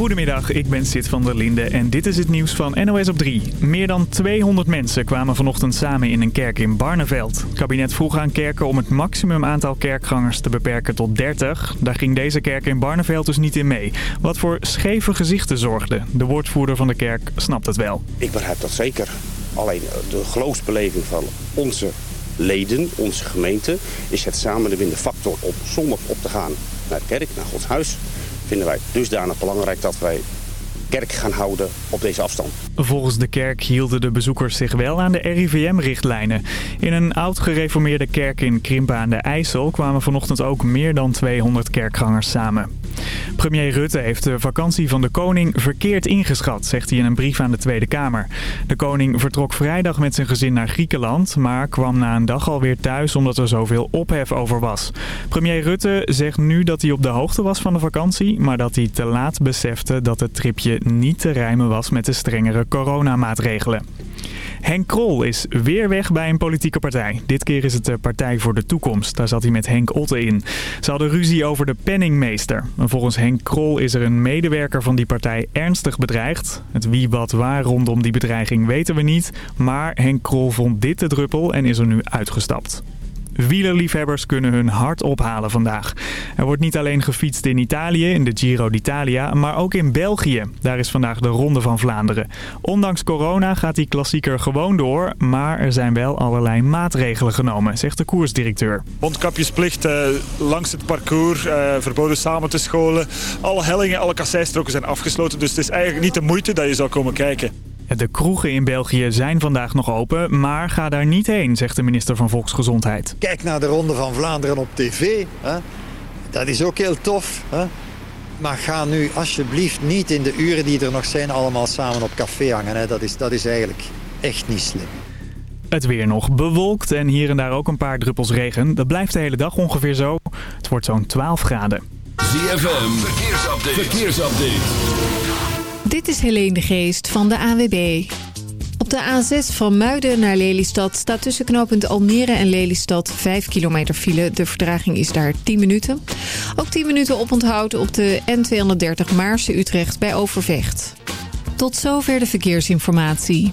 Goedemiddag, ik ben Sid van der Linde en dit is het nieuws van NOS op 3. Meer dan 200 mensen kwamen vanochtend samen in een kerk in Barneveld. Het kabinet vroeg aan kerken om het maximum aantal kerkgangers te beperken tot 30. Daar ging deze kerk in Barneveld dus niet in mee. Wat voor scheve gezichten zorgde. De woordvoerder van de kerk snapt het wel. Ik begrijp dat zeker. Alleen de geloofsbeleving van onze leden, onze gemeente, is het samen de factor om zondag op te gaan naar de kerk, naar Gods huis vinden wij dusdanig belangrijk dat wij kerk gaan houden op deze afstand. Volgens de kerk hielden de bezoekers zich wel aan de RIVM-richtlijnen. In een oud gereformeerde kerk in Krimpen aan de IJssel kwamen vanochtend ook meer dan 200 kerkgangers samen. Premier Rutte heeft de vakantie van de koning verkeerd ingeschat, zegt hij in een brief aan de Tweede Kamer. De koning vertrok vrijdag met zijn gezin naar Griekenland, maar kwam na een dag alweer thuis omdat er zoveel ophef over was. Premier Rutte zegt nu dat hij op de hoogte was van de vakantie, maar dat hij te laat besefte dat het tripje niet te rijmen was met de strengere coronamaatregelen. Henk Krol is weer weg bij een politieke partij. Dit keer is het de Partij voor de Toekomst. Daar zat hij met Henk Otte in. Ze hadden ruzie over de penningmeester. volgens Henk Krol is er een medewerker van die partij ernstig bedreigd. Het wie wat waar rondom die bedreiging weten we niet. Maar Henk Krol vond dit de druppel en is er nu uitgestapt. Wielerliefhebbers kunnen hun hart ophalen vandaag. Er wordt niet alleen gefietst in Italië, in de Giro d'Italia, maar ook in België. Daar is vandaag de Ronde van Vlaanderen. Ondanks corona gaat die klassieker gewoon door, maar er zijn wel allerlei maatregelen genomen, zegt de koersdirecteur. Mondkapjesplicht uh, langs het parcours, uh, verboden samen te scholen. Alle hellingen, alle kasseistroken zijn afgesloten, dus het is eigenlijk niet de moeite dat je zou komen kijken. De kroegen in België zijn vandaag nog open, maar ga daar niet heen, zegt de minister van Volksgezondheid. Kijk naar de Ronde van Vlaanderen op tv. Hè? Dat is ook heel tof. Hè? Maar ga nu alsjeblieft niet in de uren die er nog zijn allemaal samen op café hangen. Hè? Dat, is, dat is eigenlijk echt niet slim. Het weer nog bewolkt en hier en daar ook een paar druppels regen. Dat blijft de hele dag ongeveer zo. Het wordt zo'n 12 graden. ZFM, verkeersupdate. verkeersupdate. Dit is Helene de Geest van de AWB. Op de A6 van Muiden naar Lelystad staat tussen knooppunt Almere en Lelystad 5 kilometer file. De verdraging is daar 10 minuten. Ook 10 minuten oponthoud op de N230 Maarse-Utrecht bij Overvecht. Tot zover de verkeersinformatie.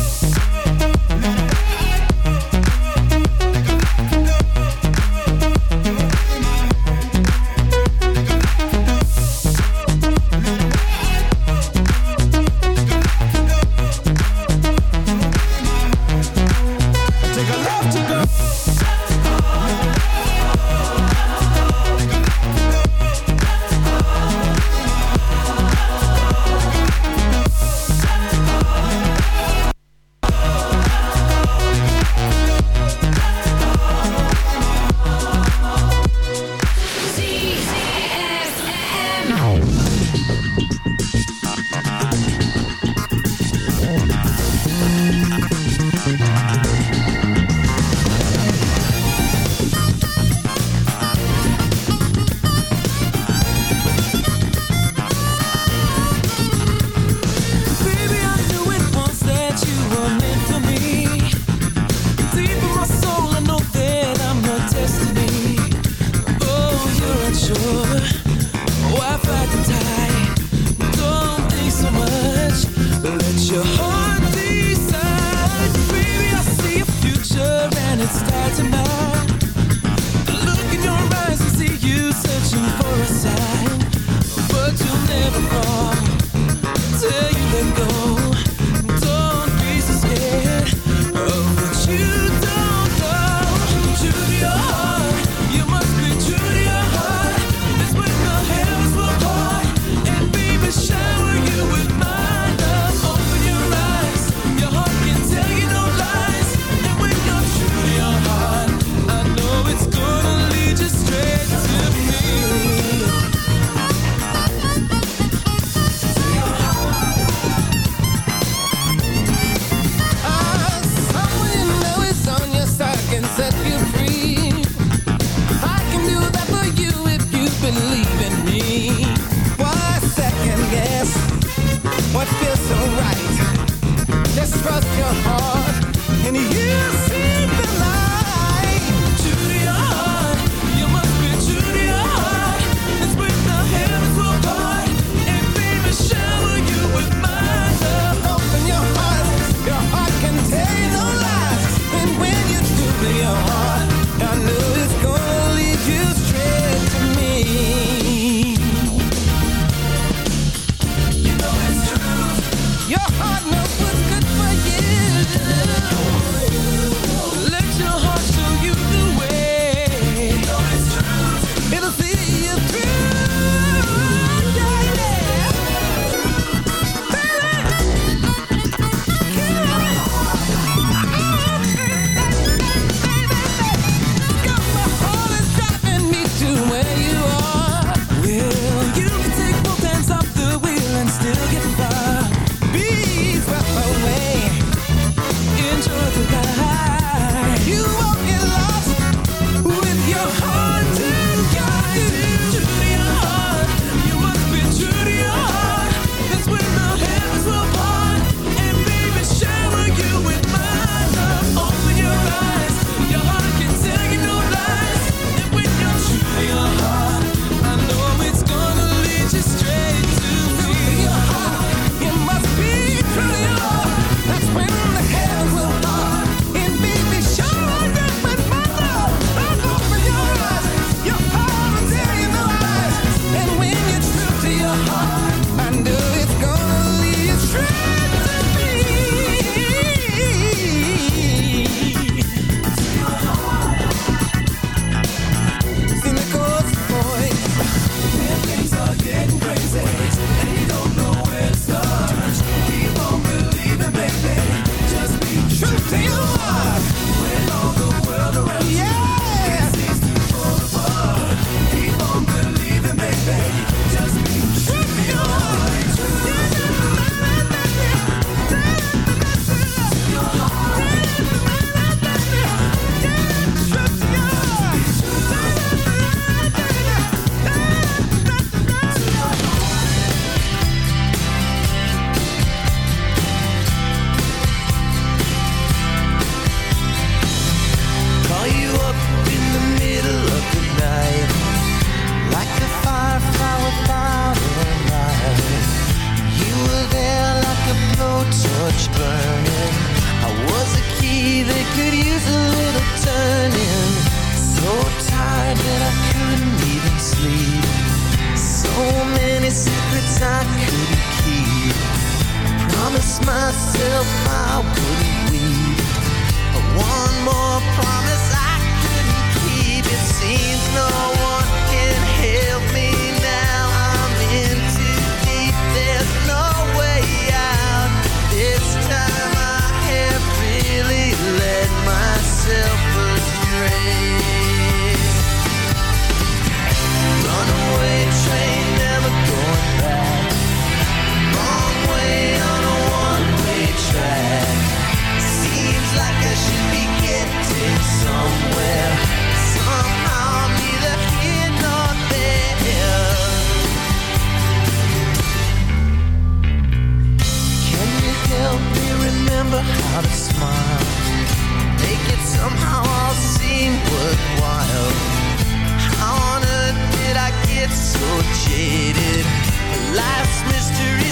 sure I wouldn't. One more promise I couldn't keep. It seems no so jaded. Life's mystery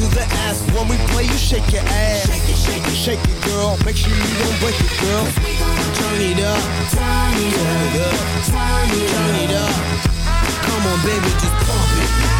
to the S. When we play, you shake your ass. Shake it, shake it, shake it, girl. Make sure you don't break it, girl. Turn it up. Turn it up. Turn it up. Come on, baby, just pump it.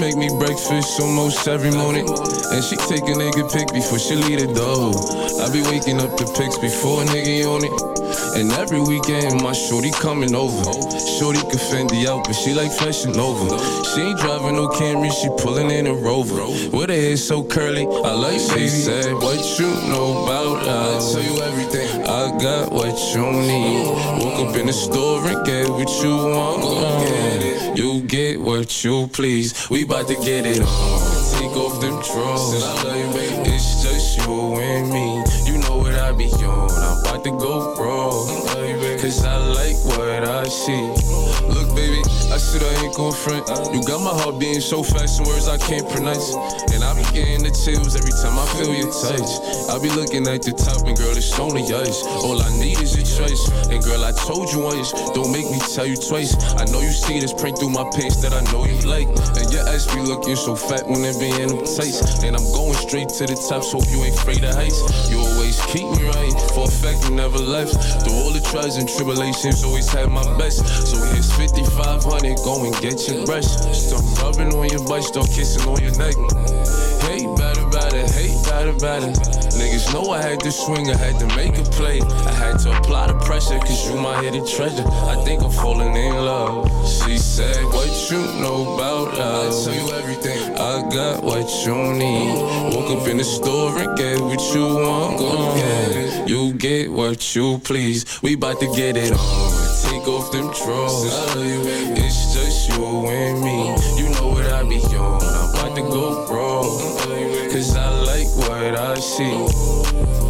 Make me breakfast almost every morning. And she take a nigga pic before she leave the door. I be waking up the pics before a nigga on it. And every weekend my shorty coming over. Shorty can Fendi out, but she like fashion over. She ain't driving no Camry, she pulling in a Rover. With her hair so curly, I like she said, What you know about us? I tell you everything. I got what you need. Woke up in the store and get what you want. Yeah. You get what you please. We bout to get it on. Take them drawers. It's just you and me. You know what I be on. I'm about to go wrong. Cause I like what I see. Look, baby, I said I ain't gon' front. You got my heart beating so fast, some words I can't pronounce. And I be getting the chills every time I feel your touch. I be looking at the top, and girl, it's only ice. All I need is your choice. And girl, I told you once, don't make me tell you twice. I know you see this print through my pants that I know you like. And your ass be looking so fat when it be in tights. And I'm going straight to the top, so you ain't afraid of heights. You always keep me right, for a fact you never left. Through all the trials and tribulations, always had my best. So here's 5500, go and get your brush. Start rubbing on your butt, start kissing on your neck. Hey, hey, better, getting better. Niggas know I had to swing, I had to make a play. I had to apply the pressure, cause you my hidden treasure. I think I'm falling in love. She said, What you know about love? I tell you everything. I got what you need. Woke up in the store and get what you want. Go get it. You get what you please. We bout to get it on. Take off them drawers. It's just you and me. You know what I be on. I'm about to go wrong. Cause I like what I see.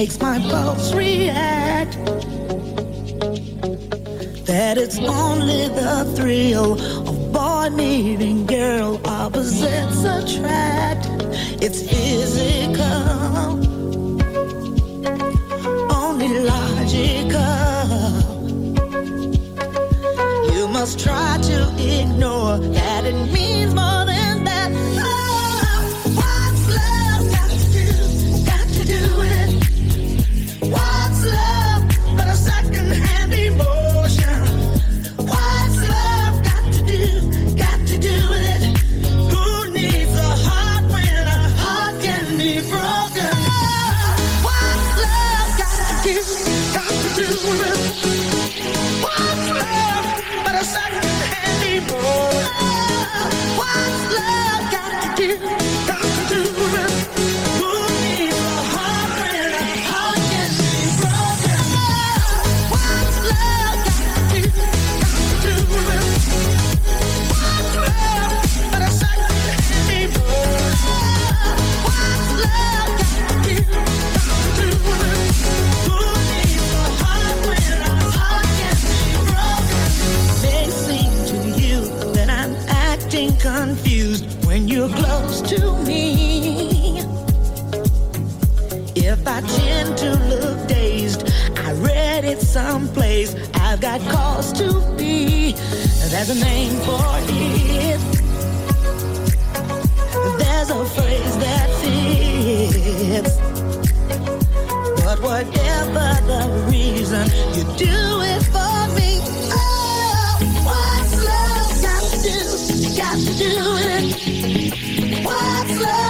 makes my pulse react. That it's only the thrill you. Tend to look dazed. I read it someplace. I've got cause to be. There's a name for it. There's a phrase that fits. But whatever the reason, you do it for me. Oh, what's love got to do? Got to do with it. What's love?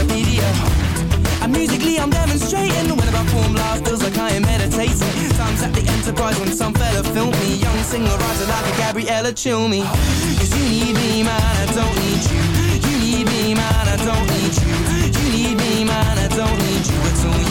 And at when some fella filmed me. Young singer writer like a Gabriella Cilmi. Cause you need me man, I don't need you. You need me man, I don't need you. You need me man, I don't need you at all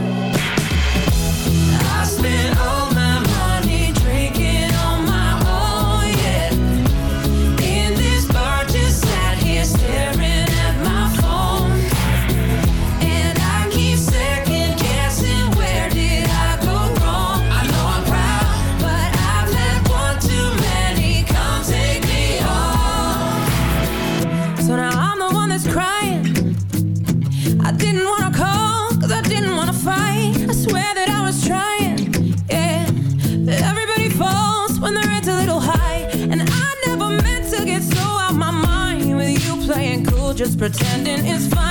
Pretending it's fine.